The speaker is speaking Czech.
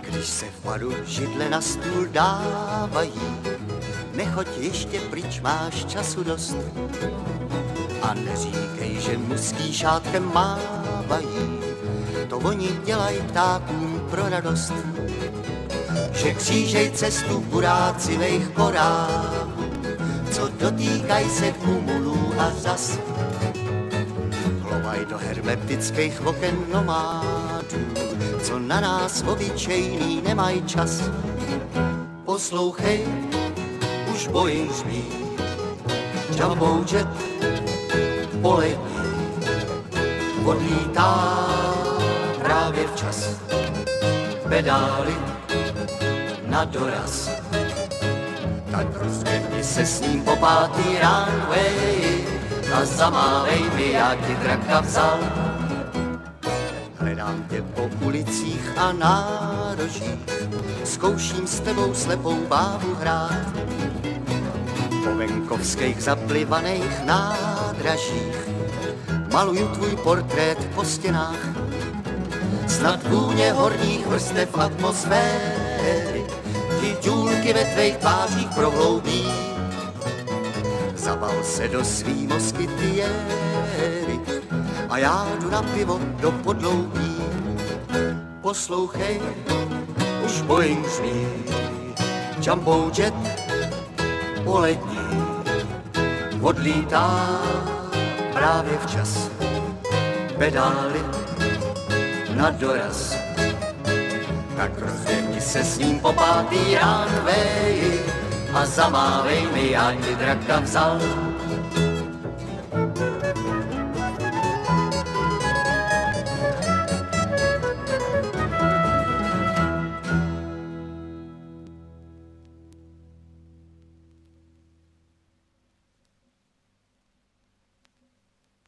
Když se v baru židle na stůl dávají, nechoď ještě pryč, máš času dost. A neříkej, že muský šátkem mávají, to oni dělají ptákům pro radost. Že křížej cestu buráci vejch korálů, co dotýkaj se kumulů a zas. Hlovaj do hermetických oken nomádů, co na nás obyčejný nemají čas. Poslouchej, už Boeing zmí, Jumbo jet polední odlítá právě včas. Pedály na doraz. Tak rozběhni se s ním po pátý runway a zamávej mi, jak ti draka vzal. Hledám tě po ulicích a nárožích, zkouším s tebou slepou bábu hrát. Po venkovských zaplivaných nádražích maluju tvůj portrét po stěnách. Snad vůně horních vrstev atmosféry ti důlky ve tvých tvářích prohloubí. Zabal se do svý moskytiéry a já jdu na pivo do podloubí. Poslouchej, už Boeing zní, jumbo jet poletní odlítá právě včas. Pedály na doraz, tak se s ním po pátý runway a zamávej mi, ti draka vzal.